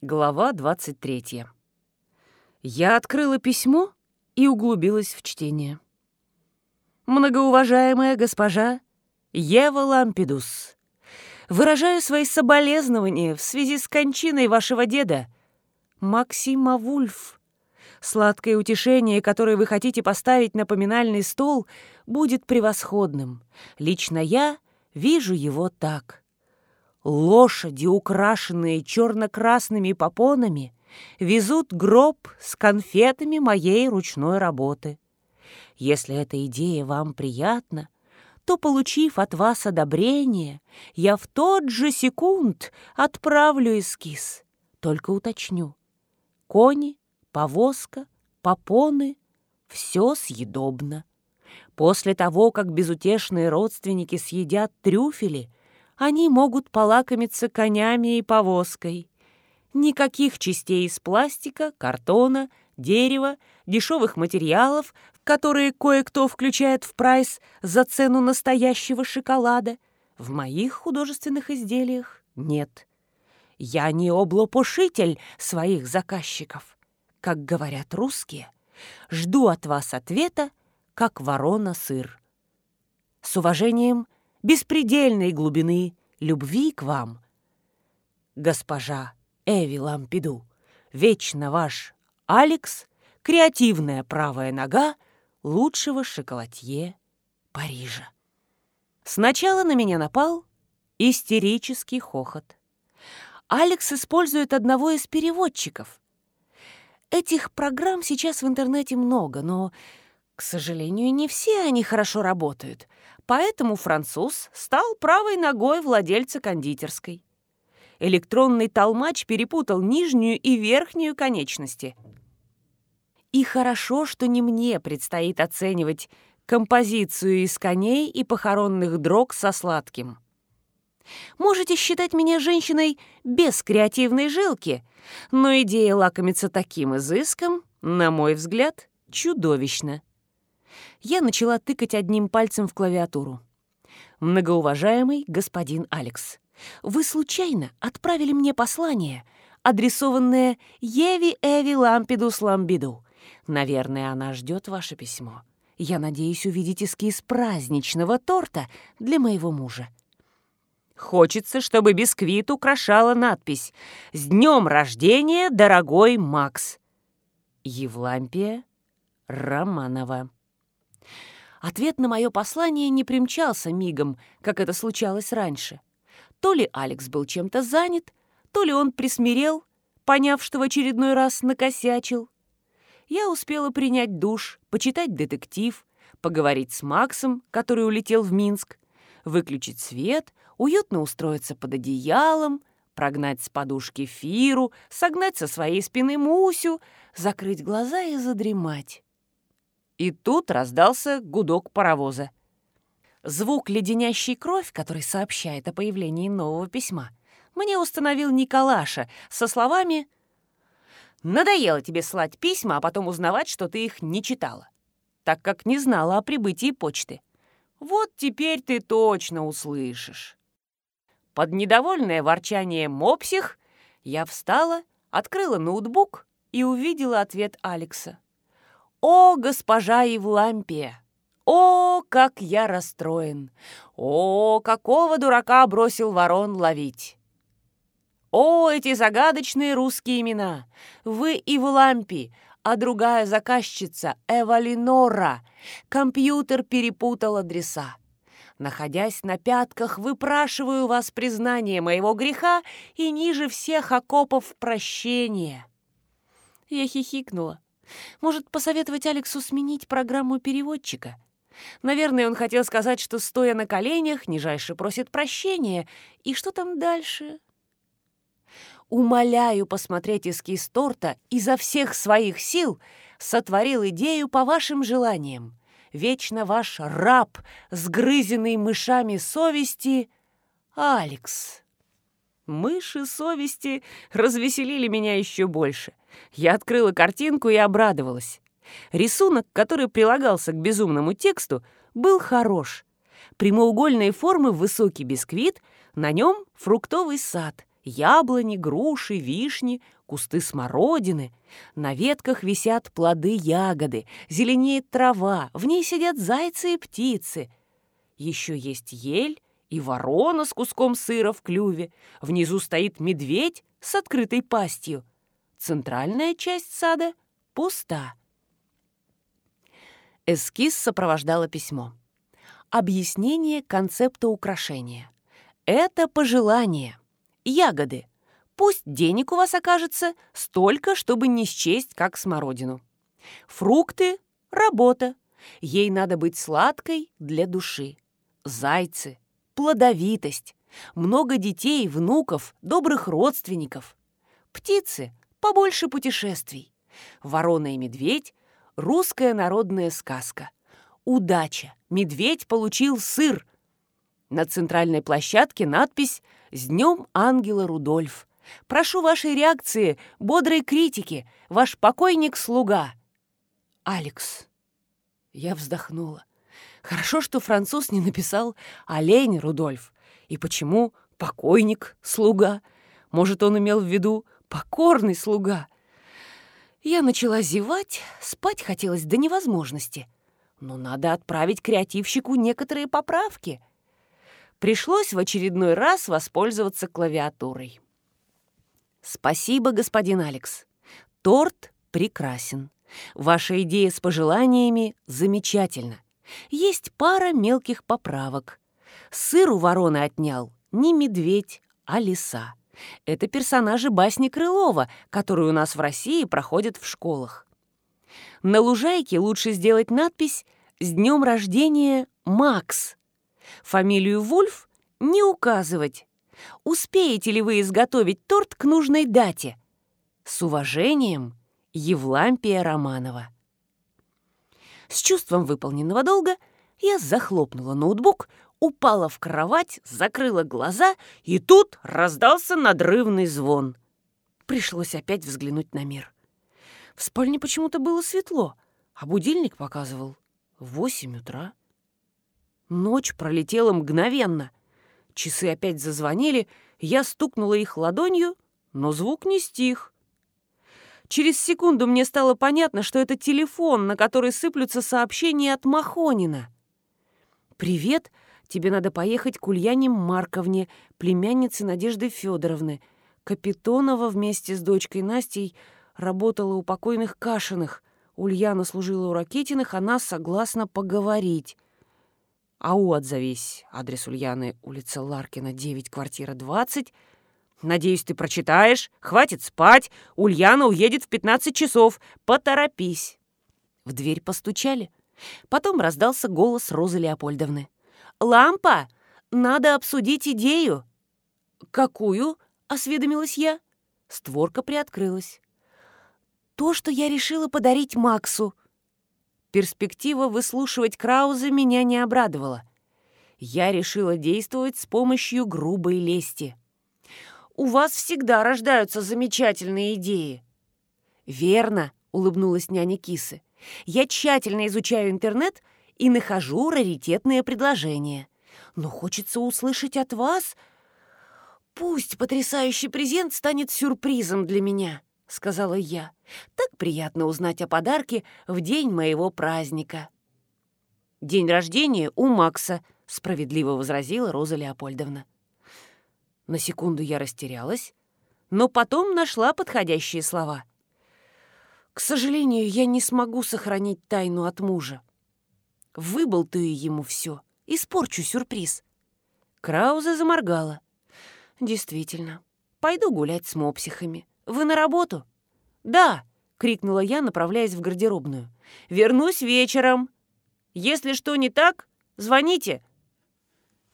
Глава 23. Я открыла письмо и углубилась в чтение. Многоуважаемая госпожа Ева Лампидус, выражаю свои соболезнования в связи с кончиной вашего деда, Максима Вульф. Сладкое утешение, которое вы хотите поставить на поминальный стол, будет превосходным. Лично я вижу его так — Лошади, украшенные черно-красными попонами, везут гроб с конфетами моей ручной работы. Если эта идея вам приятна, то, получив от вас одобрение, я в тот же секунд отправлю эскиз. Только уточню. Кони, повозка, попоны — все съедобно. После того, как безутешные родственники съедят трюфели — они могут полакомиться конями и повозкой. Никаких частей из пластика, картона, дерева, дешевых материалов, которые кое-кто включает в прайс за цену настоящего шоколада, в моих художественных изделиях нет. Я не облопушитель своих заказчиков. Как говорят русские, жду от вас ответа, как ворона сыр. С уважением, беспредельной глубины любви к вам. Госпожа Эви Лампиду, вечно ваш Алекс, креативная правая нога лучшего шоколадье Парижа. Сначала на меня напал истерический хохот. Алекс использует одного из переводчиков. Этих программ сейчас в интернете много, но, к сожалению, не все они хорошо работают — Поэтому француз стал правой ногой владельца кондитерской. Электронный толмач перепутал нижнюю и верхнюю конечности. И хорошо, что не мне предстоит оценивать композицию из коней и похоронных дрог со сладким. Можете считать меня женщиной без креативной жилки, но идея лакомиться таким изыском, на мой взгляд, чудовищна я начала тыкать одним пальцем в клавиатуру. «Многоуважаемый господин Алекс, вы случайно отправили мне послание, адресованное Еви Эви Лампидус Ламбиду. Наверное, она ждет ваше письмо. Я надеюсь увидеть эскиз праздничного торта для моего мужа. Хочется, чтобы бисквит украшала надпись «С днем рождения, дорогой Макс!» Евлампия Романова. Ответ на мое послание не примчался мигом, как это случалось раньше. То ли Алекс был чем-то занят, то ли он присмирел, поняв, что в очередной раз накосячил. Я успела принять душ, почитать детектив, поговорить с Максом, который улетел в Минск, выключить свет, уютно устроиться под одеялом, прогнать с подушки Фиру, согнать со своей спины Мусю, закрыть глаза и задремать. И тут раздался гудок паровоза. Звук леденящей кровь, который сообщает о появлении нового письма, мне установил Николаша со словами «Надоело тебе слать письма, а потом узнавать, что ты их не читала, так как не знала о прибытии почты. Вот теперь ты точно услышишь». Под недовольное ворчание мопсих я встала, открыла ноутбук и увидела ответ Алекса. «О, госпожа Евлампия! О, как я расстроен! О, какого дурака бросил ворон ловить!» «О, эти загадочные русские имена! Вы Евлампи, а другая заказчица Эвалинора. Компьютер перепутал адреса. Находясь на пятках, выпрашиваю вас признание моего греха и ниже всех окопов прощения». Я хихикнула. Может, посоветовать Алексу сменить программу переводчика? Наверное, он хотел сказать, что, стоя на коленях, нижайше просит прощения. И что там дальше? Умоляю посмотреть эскиз торта изо всех своих сил сотворил идею по вашим желаниям. Вечно ваш раб, сгрызенный мышами совести, Алекс. Мыши совести развеселили меня еще больше. Я открыла картинку и обрадовалась. Рисунок, который прилагался к безумному тексту, был хорош. Прямоугольные формы высокий бисквит, на нем фруктовый сад, Яблони, груши, вишни, кусты смородины. На ветках висят плоды-ягоды, зеленеет трава, в ней сидят зайцы и птицы. Еще есть ель и ворона с куском сыра в клюве. Внизу стоит медведь с открытой пастью. Центральная часть сада пуста. Эскиз сопровождало письмо. Объяснение концепта украшения. Это пожелание. Ягоды. Пусть денег у вас окажется столько, чтобы не счесть, как смородину. Фрукты – работа. Ей надо быть сладкой для души. Зайцы – плодовитость. Много детей, внуков, добрых родственников. Птицы – побольше путешествий. Ворона и медведь – русская народная сказка. Удача! Медведь получил сыр. На центральной площадке надпись «С днем ангела Рудольф». Прошу вашей реакции, бодрой критики. Ваш покойник-слуга. Алекс. Я вздохнула. Хорошо, что француз не написал «Олень Рудольф». И почему покойник, слуга? Может, он имел в виду покорный слуга? Я начала зевать, спать хотелось до невозможности но надо отправить креативщику некоторые поправки. Пришлось в очередной раз воспользоваться клавиатурой. Спасибо, господин Алекс. Торт прекрасен. Ваша идея с пожеланиями замечательна. Есть пара мелких поправок. Сыр у вороны отнял не медведь, а лиса. Это персонажи басни Крылова, которые у нас в России проходят в школах. На лужайке лучше сделать надпись «С днем рождения, Макс». Фамилию Вульф не указывать. Успеете ли вы изготовить торт к нужной дате? С уважением, Евлампия Романова. С чувством выполненного долга я захлопнула ноутбук, упала в кровать, закрыла глаза, и тут раздался надрывный звон. Пришлось опять взглянуть на мир. В спальне почему-то было светло, а будильник показывал восемь утра. Ночь пролетела мгновенно. Часы опять зазвонили, я стукнула их ладонью, но звук не стих. Через секунду мне стало понятно, что это телефон, на который сыплются сообщения от Махонина. «Привет, тебе надо поехать к Ульяне Марковне, племяннице Надежды Федоровны. Капитонова вместе с дочкой Настей – работала у покойных Кашиных. Ульяна служила у Ракетиных, она согласна поговорить. «Ау, отзовись!» Адрес Ульяны, улица Ларкина, 9, квартира 20. «Надеюсь, ты прочитаешь. Хватит спать. Ульяна уедет в 15 часов. Поторопись!» В дверь постучали. Потом раздался голос Розы Леопольдовны. «Лампа! Надо обсудить идею!» «Какую?» — осведомилась я. Створка приоткрылась то, что я решила подарить Максу. Перспектива выслушивать Крауза меня не обрадовала. Я решила действовать с помощью грубой лести. «У вас всегда рождаются замечательные идеи». «Верно», — улыбнулась няня Кисы. «Я тщательно изучаю интернет и нахожу раритетные предложения. Но хочется услышать от вас...» «Пусть потрясающий презент станет сюрпризом для меня». — сказала я. «Так приятно узнать о подарке в день моего праздника». «День рождения у Макса», — справедливо возразила Роза Леопольдовна. На секунду я растерялась, но потом нашла подходящие слова. «К сожалению, я не смогу сохранить тайну от мужа. Выболтаю ему все, испорчу сюрприз». Крауза заморгала. «Действительно, пойду гулять с мопсихами. Вы на работу?» «Да!» — крикнула я, направляясь в гардеробную. «Вернусь вечером. Если что не так, звоните,